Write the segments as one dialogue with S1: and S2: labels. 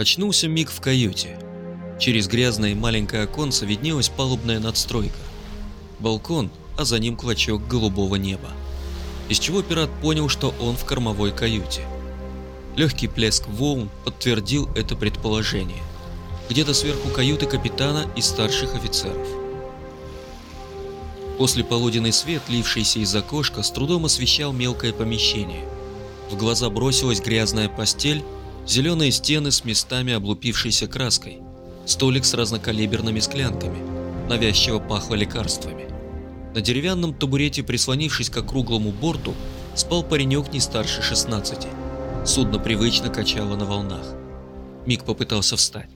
S1: Очнулся Мик в каюте. Через грязное маленькое оконце виднелась палубная надстройка. Балкон, а за ним клочок голубого неба. Из чего пират понял, что он в кормовой каюте. Легкий плеск волн подтвердил это предположение. Где-то сверху каюты капитана и старших офицеров. После полуденный свет, лившийся из окошка, с трудом освещал мелкое помещение. В глаза бросилась грязная постель, зеленые стены с местами облупившейся краской, столик с разнокалиберными склянками, навязчиво пахло лекарствами. На деревянном табурете, прислонившись к округлому борту, спал паренек не старше 16. Судно привычно качало на волнах. Мик попытался встать.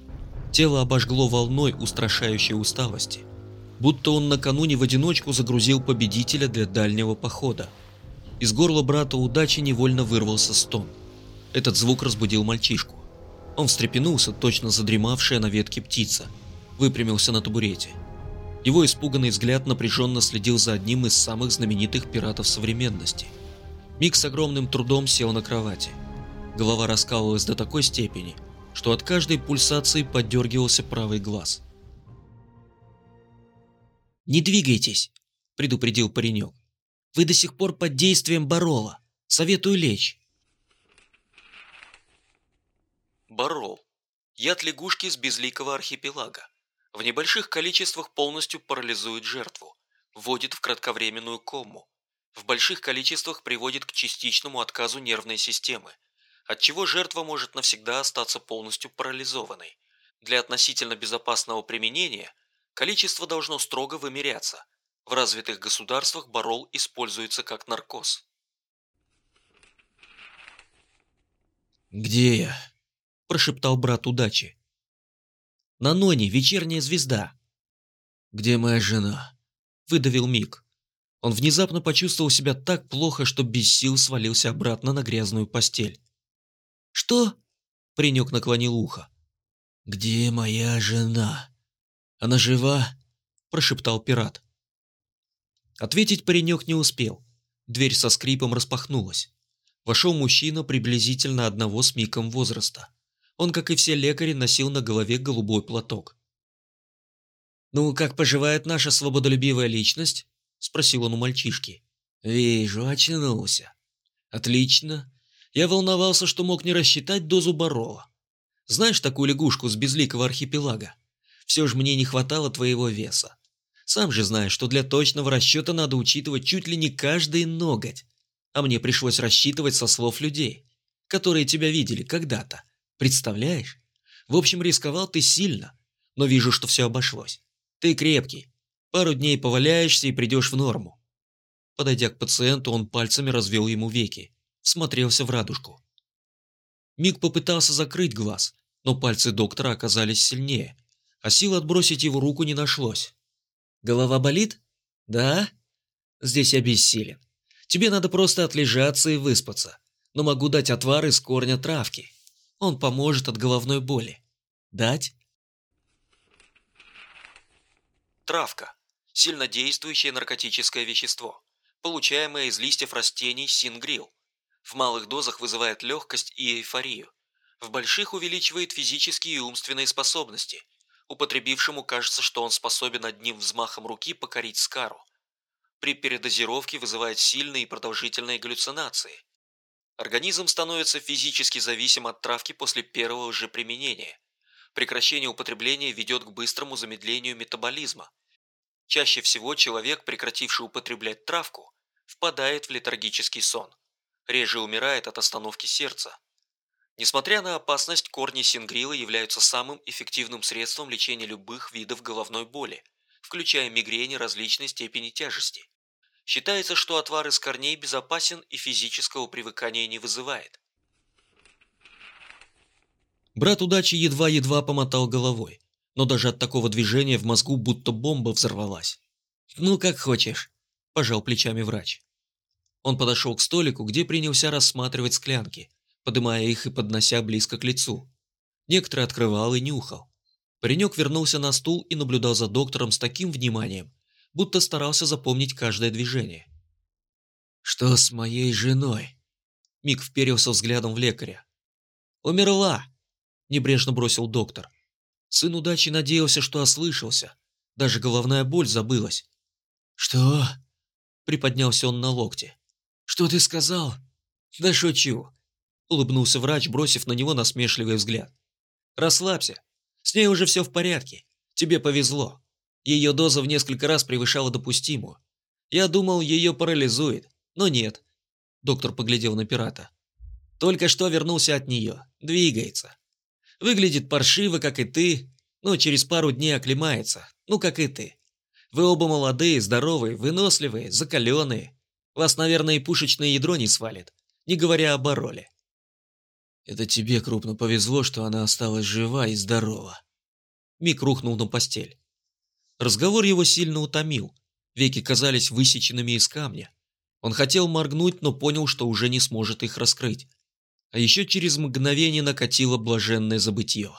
S1: Тело обожгло волной устрашающей усталости – будто он накануне в одиночку загрузил победителя для дальнего похода. Из горла брата удачи невольно вырвался стон. Этот звук разбудил мальчишку. Он встрепенулся, точно задремавшая на ветке птица, выпрямился на табурете. Его испуганный взгляд напряженно следил за одним из самых знаменитых пиратов современности. Мик с огромным трудом сел на кровати. Голова раскалывалась до такой степени, что от каждой пульсации поддергивался правый глаз.
S2: «Не двигайтесь», – предупредил паренек. «Вы до сих пор под действием Барола. Советую лечь».
S1: Барол. Яд лягушки с безликого архипелага. В небольших количествах полностью парализует жертву, вводит в кратковременную кому. В больших количествах приводит к частичному отказу нервной системы, отчего жертва может навсегда остаться полностью парализованной. Для относительно безопасного применения – Количество должно строго вымеряться. В развитых государствах барол используется как наркоз.
S2: «Где я?» – прошептал брат удачи. «На Ноне вечерняя звезда». «Где моя жена?» – выдавил Мик. Он внезапно почувствовал себя так плохо, что без сил свалился обратно на грязную постель. «Что?» – паренек наклонил ухо. «Где моя жена?» Она жива?» – прошептал пират. Ответить паренек не успел. Дверь со скрипом распахнулась. Вошел мужчина приблизительно одного с Миком возраста. Он, как и все лекари, носил на голове голубой платок. «Ну, как поживает наша свободолюбивая личность?» – спросил он у мальчишки. «Вижу, очнулся. Отлично. Я волновался, что мог не рассчитать дозу Барола. Знаешь такую лягушку с безликого архипелага? Все же мне не хватало твоего веса. Сам же знаешь, что для точного расчета надо учитывать чуть ли не каждый ноготь. А мне пришлось рассчитывать со слов людей, которые тебя видели когда-то. Представляешь? В общем, рисковал ты сильно, но вижу, что все обошлось. Ты крепкий. Пару дней поваляешься и придешь в норму. Подойдя к пациенту, он пальцами развел ему веки, смотрелся в радужку. Миг попытался закрыть глаз, но пальцы доктора оказались сильнее, а сил отбросить его руку не нашлось. «Голова болит?» «Да?» «Здесь я бессилен. Тебе надо просто отлежаться и выспаться, но могу дать отвар из корня травки. Он поможет от головной боли. Дать?»
S1: Травка. Сильнодействующее наркотическое вещество, получаемое из листьев растений сингрил. В малых дозах вызывает легкость и эйфорию. В больших увеличивает физические и умственные способности – Употребившему кажется, что он способен одним взмахом руки покорить Скару. При передозировке вызывает сильные и продолжительные галлюцинации. Организм становится физически зависим от травки после первого же применения. Прекращение употребления ведет к быстрому замедлению метаболизма. Чаще всего человек, прекративший употреблять травку, впадает в летаргический сон. Реже умирает от остановки сердца. Несмотря на опасность, корни сингрила являются самым эффективным средством лечения любых видов головной боли, включая мигрени различной степени тяжести. Считается, что отвар из корней безопасен и физического привыкания не вызывает.
S2: Брат удачи едва-едва помотал головой, но даже от такого движения в мозгу будто бомба взорвалась. «Ну, как хочешь», – пожал плечами врач. Он подошел к столику, где принялся рассматривать склянки, подымая их и поднося близко к лицу. Некоторые открывал и нюхал. Паренек вернулся на стул и наблюдал за доктором с таким вниманием, будто старался запомнить каждое движение. «Что с моей женой?» Мик вперился взглядом в лекаря. «Умерла!» – небрежно бросил доктор. Сын удачи надеялся, что ослышался. Даже головная боль забылась. «Что?» – приподнялся он на локте. «Что ты сказал?» «Да шучу», – улыбнулся врач, бросив на него насмешливый взгляд. «Расслабься. С ней уже все в порядке. Тебе повезло. Ее доза в несколько раз превышала допустимую. Я думал, ее парализует, но нет». Доктор поглядел на пирата. «Только что вернулся от нее. Двигается. Выглядит паршиво, как и ты, но через пару дней оклемается, ну, как и ты. Вы оба молодые, здоровые, выносливые, закаленные. Вас, наверное, и пушечное ядро не свалит, не говоря о бароле. Это тебе крупно повезло, что она осталась жива и здорова. Мик рухнул на постель. Разговор его сильно утомил. Веки казались высеченными из камня. Он хотел моргнуть, но понял, что уже не сможет их раскрыть. А еще через мгновение накатило блаженное забытье.